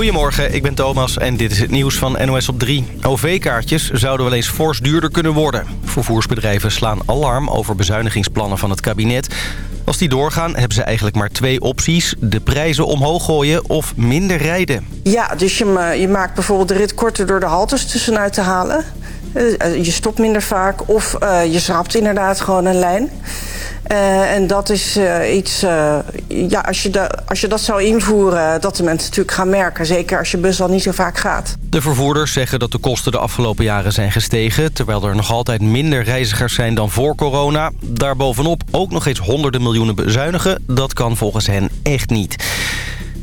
Goedemorgen, ik ben Thomas en dit is het nieuws van NOS op 3. OV-kaartjes zouden wel eens fors duurder kunnen worden. Vervoersbedrijven slaan alarm over bezuinigingsplannen van het kabinet. Als die doorgaan hebben ze eigenlijk maar twee opties. De prijzen omhoog gooien of minder rijden. Ja, dus je, je maakt bijvoorbeeld de rit korter door de haltes tussenuit te halen. Eh, je stopt minder vaak of uh, je schrapt inderdaad gewoon een lijn. Uh, en dat is uh, iets, uh, ja, als je, de, als je dat zou invoeren, dat de mensen natuurlijk gaan merken. Zeker als je bus al niet zo vaak gaat. De vervoerders zeggen dat de kosten de afgelopen jaren zijn gestegen... terwijl er nog altijd minder reizigers zijn dan voor corona. Daarbovenop ook nog eens honderden miljoenen bezuinigen. Dat kan volgens hen echt niet.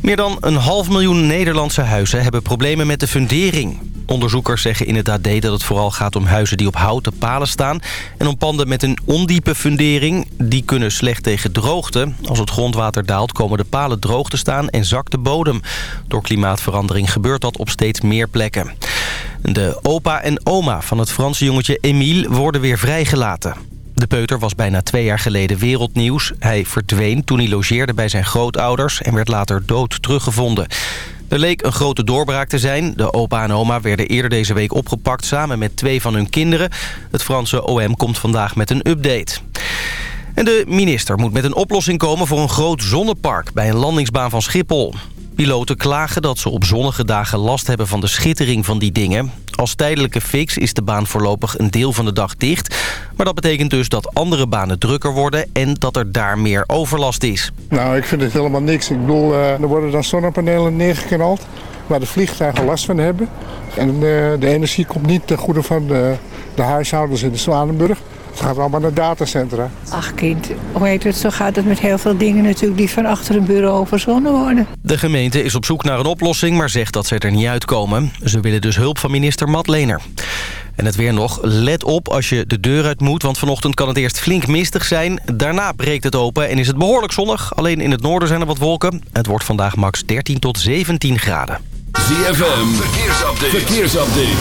Meer dan een half miljoen Nederlandse huizen hebben problemen met de fundering. Onderzoekers zeggen in het AD dat het vooral gaat om huizen die op houten palen staan... en om panden met een ondiepe fundering. Die kunnen slecht tegen droogte. Als het grondwater daalt komen de palen droog te staan en zakt de bodem. Door klimaatverandering gebeurt dat op steeds meer plekken. De opa en oma van het Franse jongetje Emile worden weer vrijgelaten. De peuter was bijna twee jaar geleden wereldnieuws. Hij verdween toen hij logeerde bij zijn grootouders... en werd later dood teruggevonden. Er leek een grote doorbraak te zijn. De opa en oma werden eerder deze week opgepakt samen met twee van hun kinderen. Het Franse OM komt vandaag met een update. En de minister moet met een oplossing komen voor een groot zonnepark... bij een landingsbaan van Schiphol. Piloten klagen dat ze op zonnige dagen last hebben van de schittering van die dingen. Als tijdelijke fix is de baan voorlopig een deel van de dag dicht. Maar dat betekent dus dat andere banen drukker worden en dat er daar meer overlast is. Nou, ik vind het helemaal niks. Ik bedoel, uh, er worden dan zonnepanelen neergeknald waar de vliegtuigen last van hebben. En uh, de energie komt niet ten goede van de, de huishoudens in de Zwanenburg. Het gaat allemaal naar datacentra. Ach kind, hoe heet het, zo gaat het met heel veel dingen natuurlijk die van achter een bureau verzonnen worden. De gemeente is op zoek naar een oplossing, maar zegt dat ze er niet uitkomen. Ze willen dus hulp van minister Matt Lener. En het weer nog. Let op als je de deur uit moet, want vanochtend kan het eerst flink mistig zijn. Daarna breekt het open en is het behoorlijk zonnig. Alleen in het noorden zijn er wat wolken. Het wordt vandaag max 13 tot 17 graden. ZFM, verkeersupdate. verkeersupdate.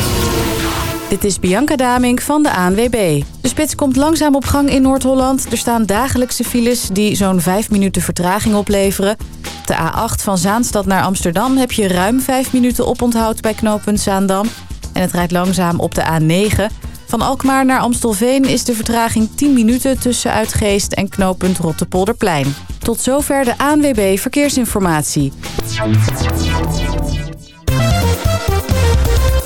Dit is Bianca Damink van de ANWB. De spits komt langzaam op gang in Noord-Holland. Er staan dagelijkse files die zo'n 5 minuten vertraging opleveren. Op de A8 van Zaanstad naar Amsterdam heb je ruim 5 minuten oponthoud bij knooppunt Zaandam. En het rijdt langzaam op de A9. Van Alkmaar naar Amstelveen is de vertraging 10 minuten tussen Uitgeest en knooppunt Rottepolderplein. Tot zover de ANWB Verkeersinformatie.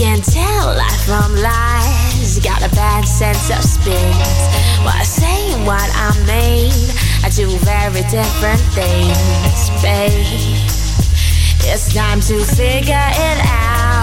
can tell life from lies. Got a bad sense of space. While saying what I mean, I do very different things, babe. It's time to figure it out.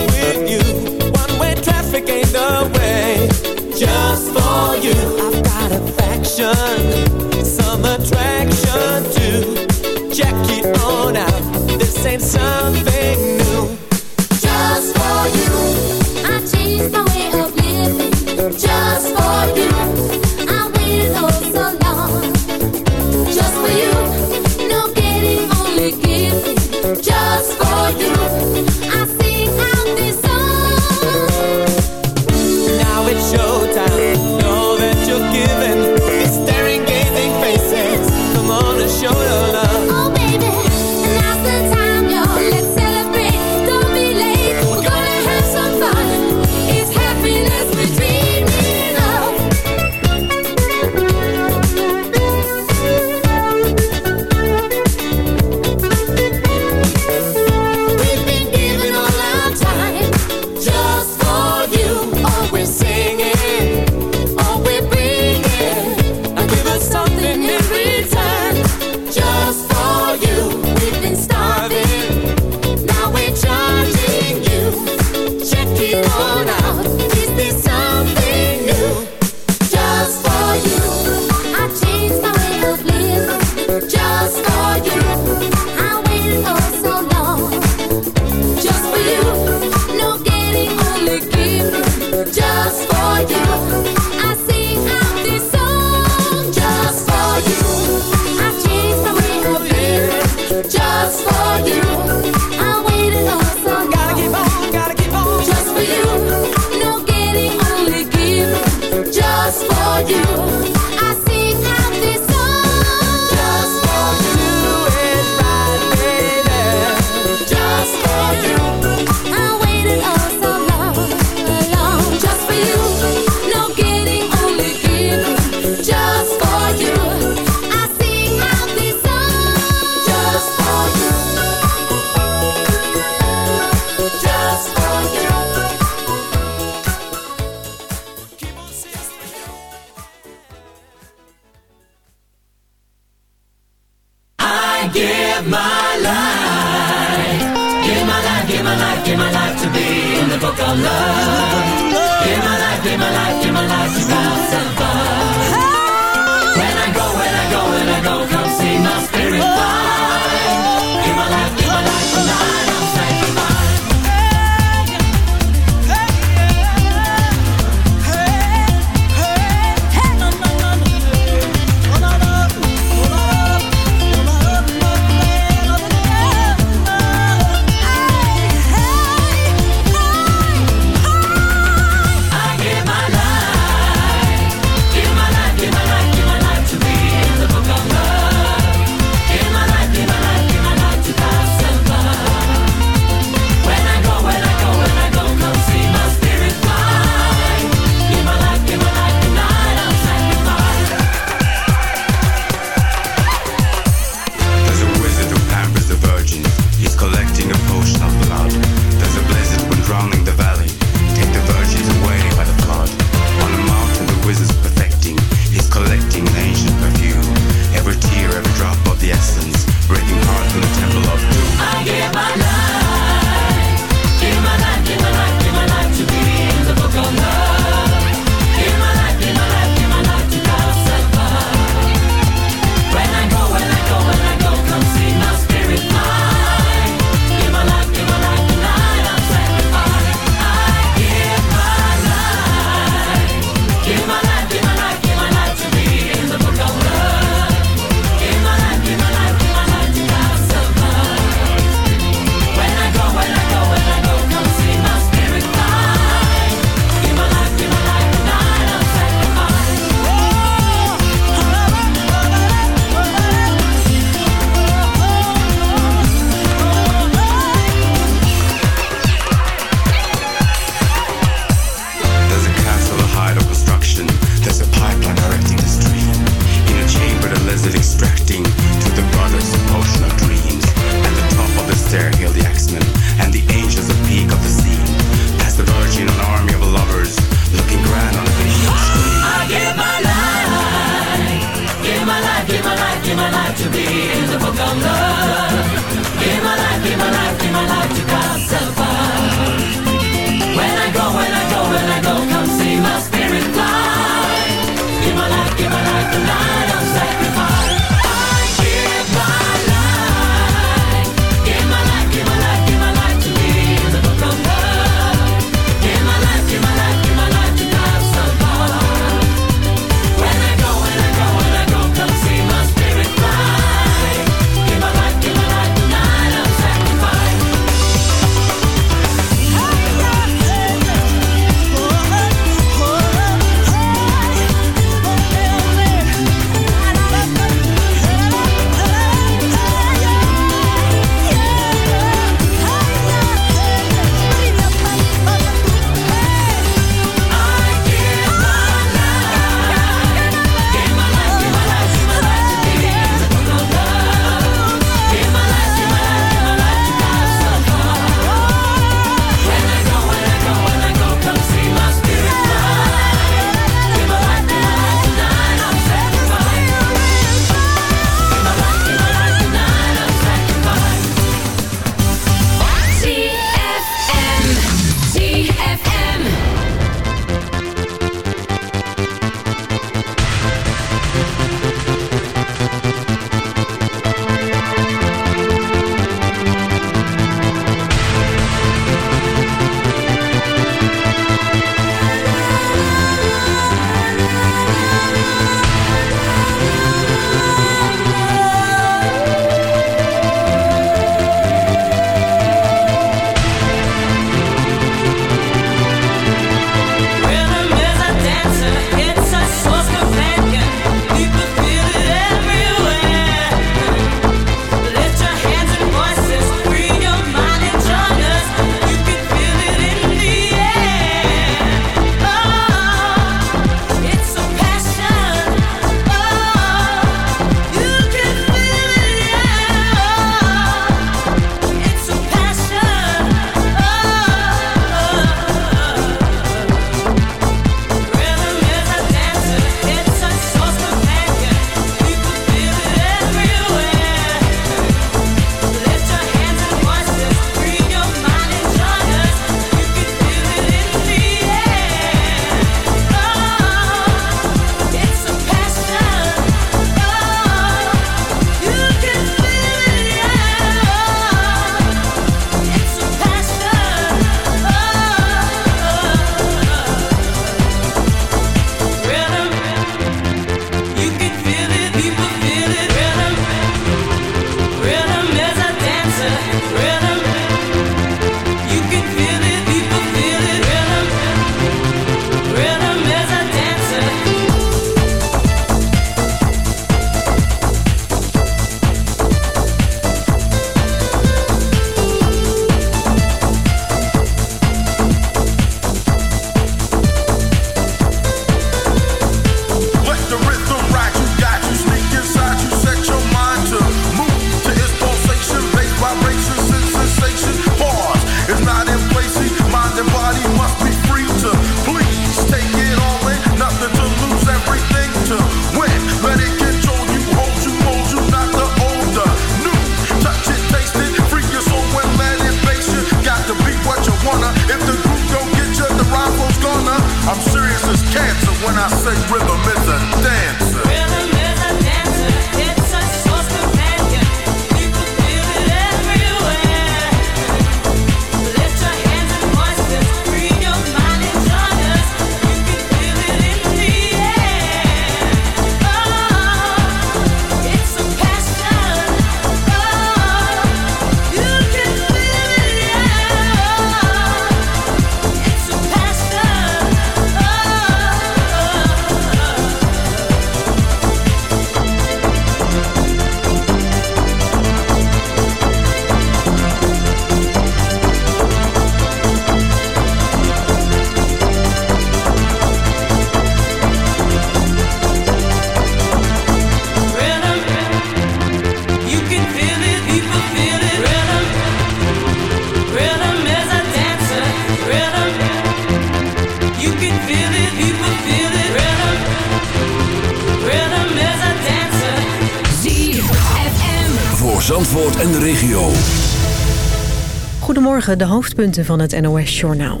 De hoofdpunten van het NOS-journaal.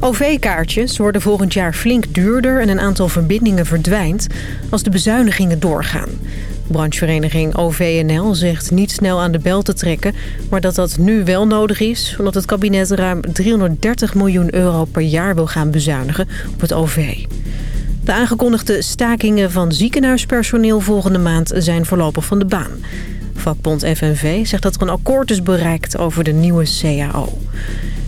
OV-kaartjes worden volgend jaar flink duurder en een aantal verbindingen verdwijnt als de bezuinigingen doorgaan. Branchevereniging OVNL zegt niet snel aan de bel te trekken, maar dat dat nu wel nodig is, omdat het kabinet ruim 330 miljoen euro per jaar wil gaan bezuinigen op het OV. De aangekondigde stakingen van ziekenhuispersoneel volgende maand zijn voorlopig van de baan. Vakbond FNV zegt dat er een akkoord is bereikt over de nieuwe CAO.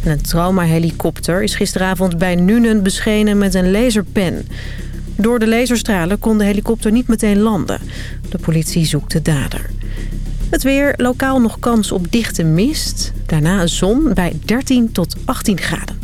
En een traumahelikopter is gisteravond bij Nuenen beschenen met een laserpen. Door de laserstralen kon de helikopter niet meteen landen. De politie zoekt de dader. Het weer, lokaal nog kans op dichte mist. Daarna zon bij 13 tot 18 graden.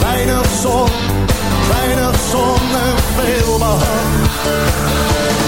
Weinig zon, weinig zon en veel behang.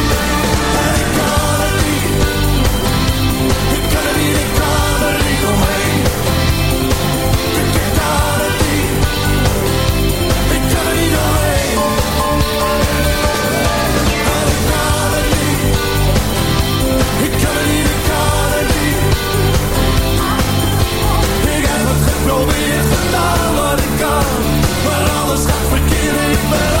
but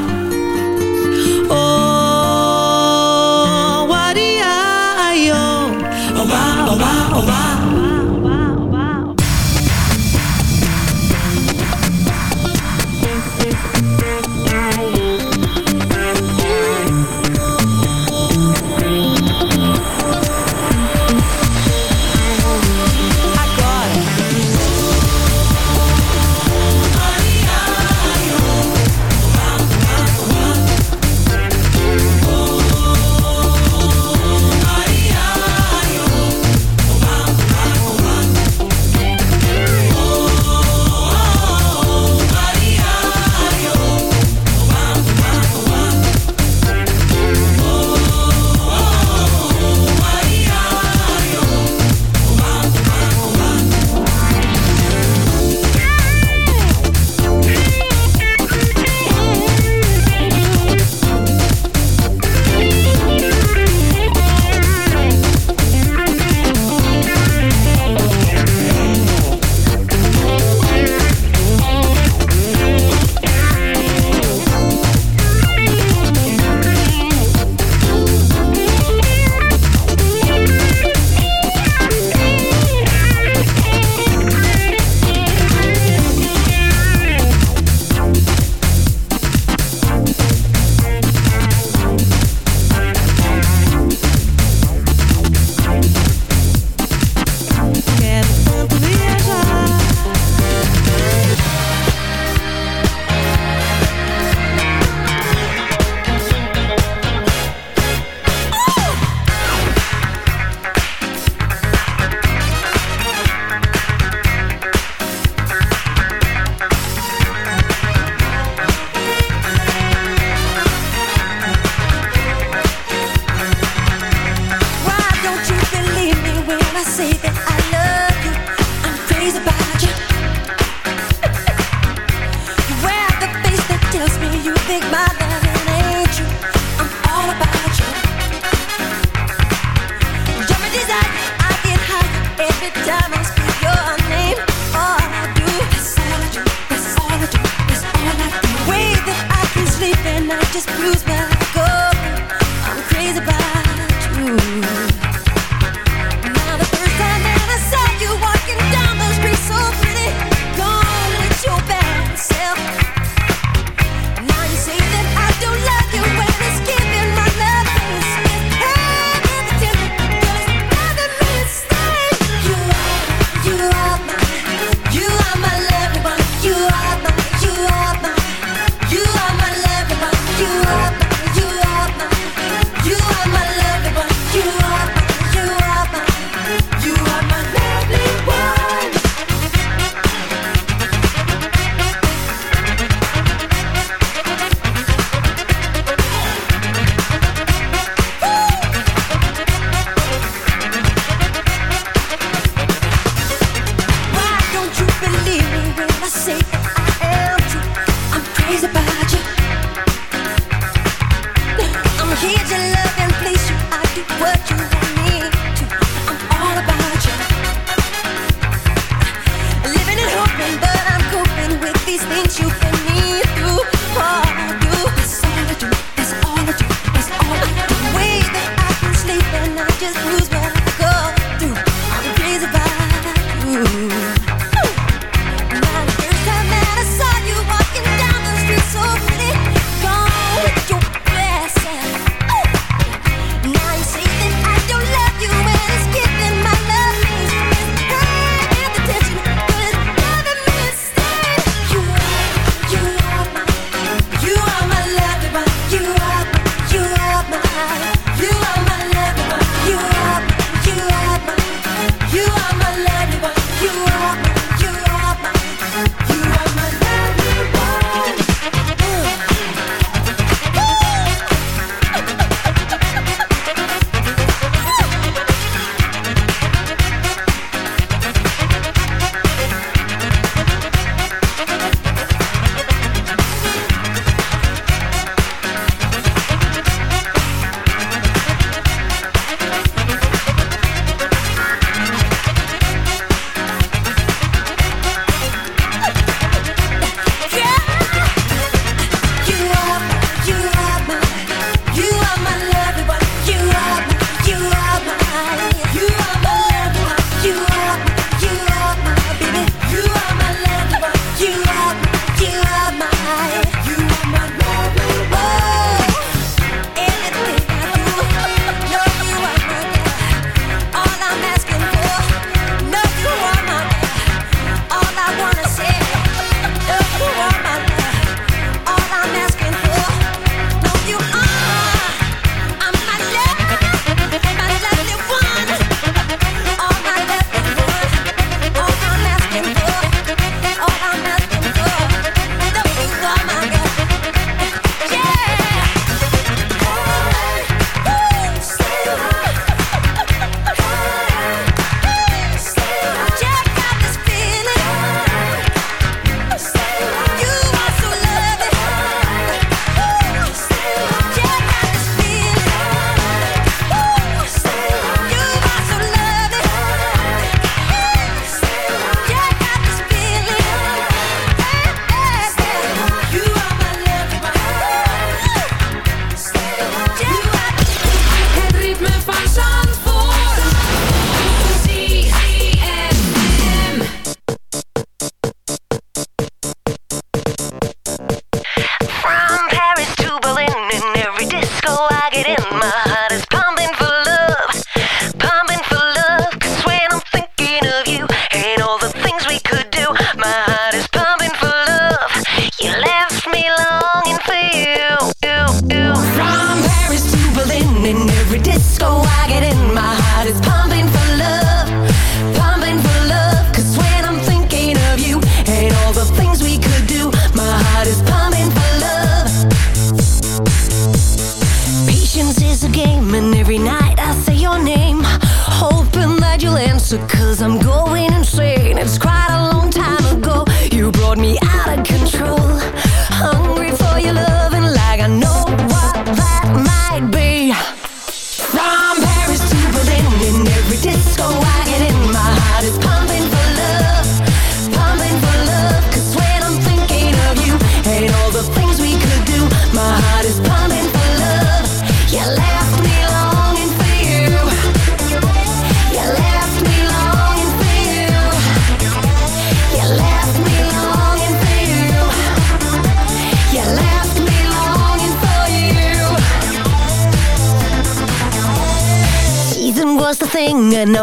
Every disco I get in my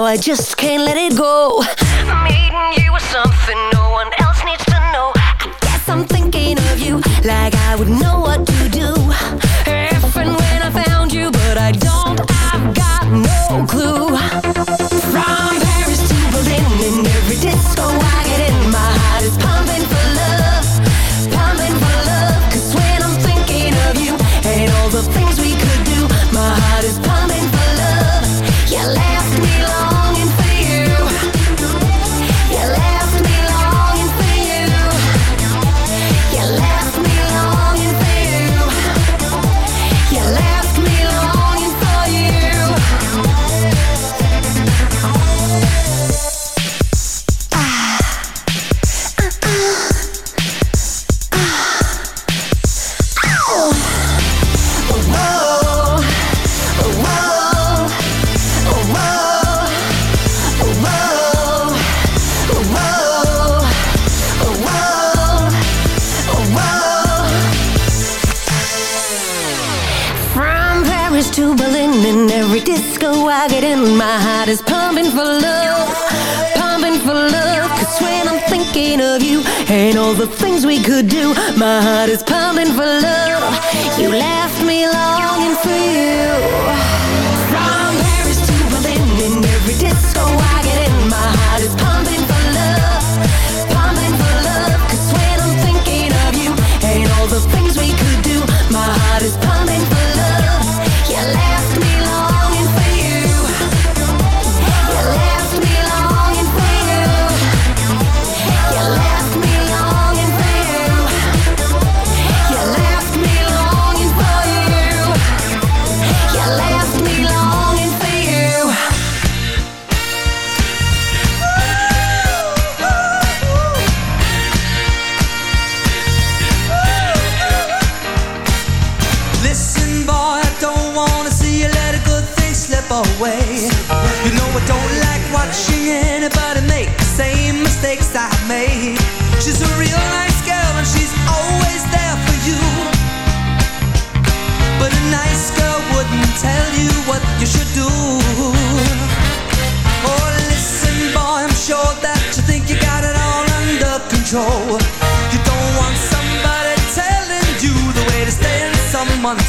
I just can't let it go.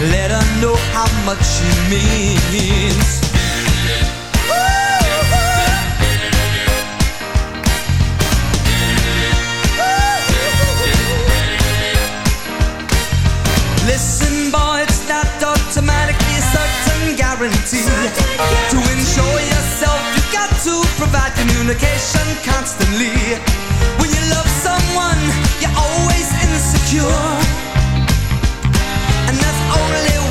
Let her know how much she means. Listen, boy, it's not automatically a certain guarantee. To enjoy yourself, you got to provide communication constantly. When you love someone, you're always insecure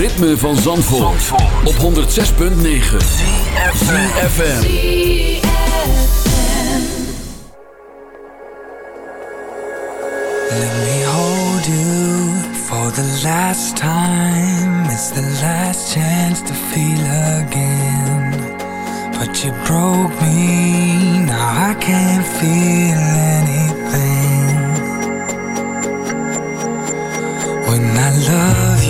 ritme van Zandvoort, op 106.9 FM. Let me hold you for the last time. It's the last chance to feel again. But you broke me, now I can't feel anything. When I love you,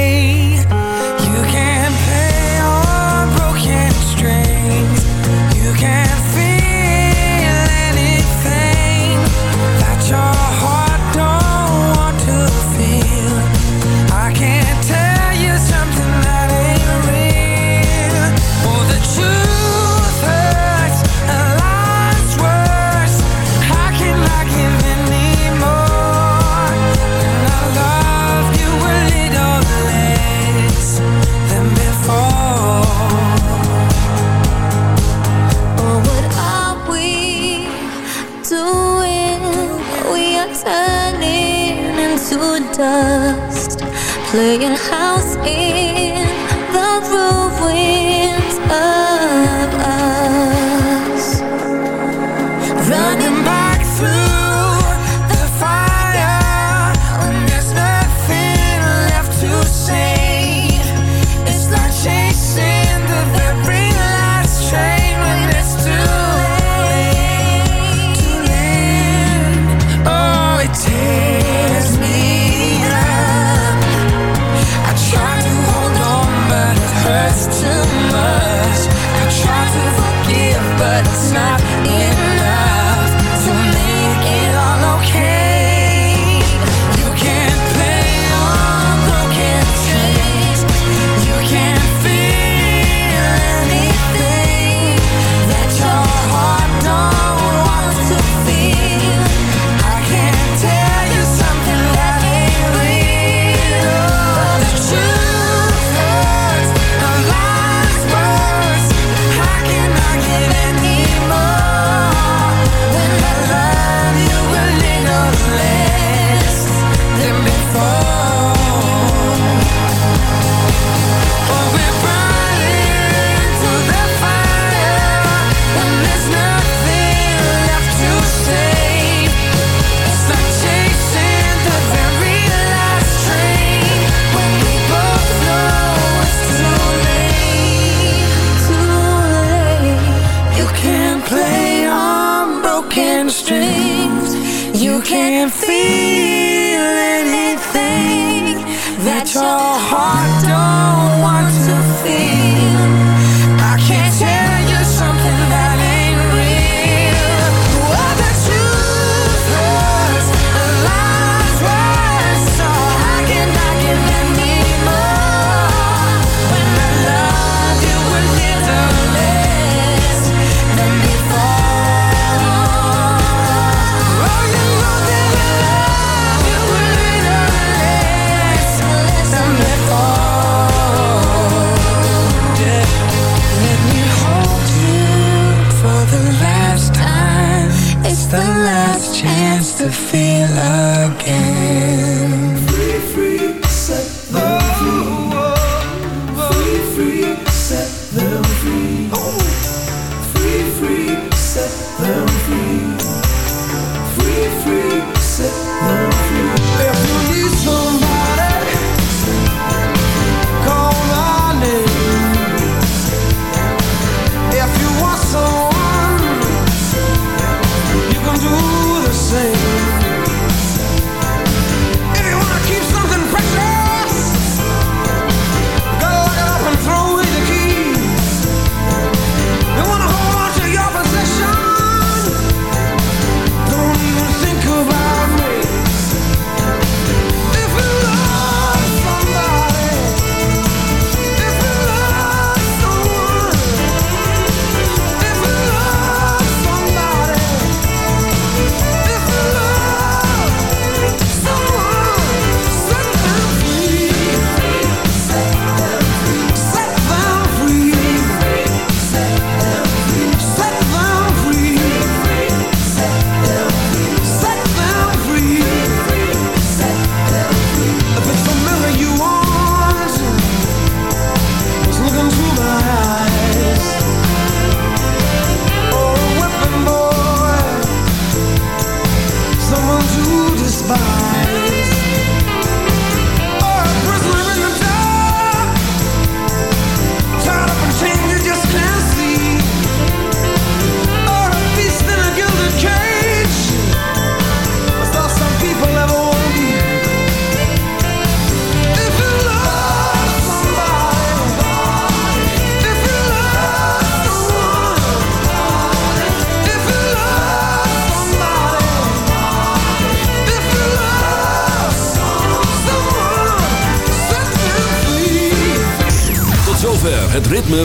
Playing house sing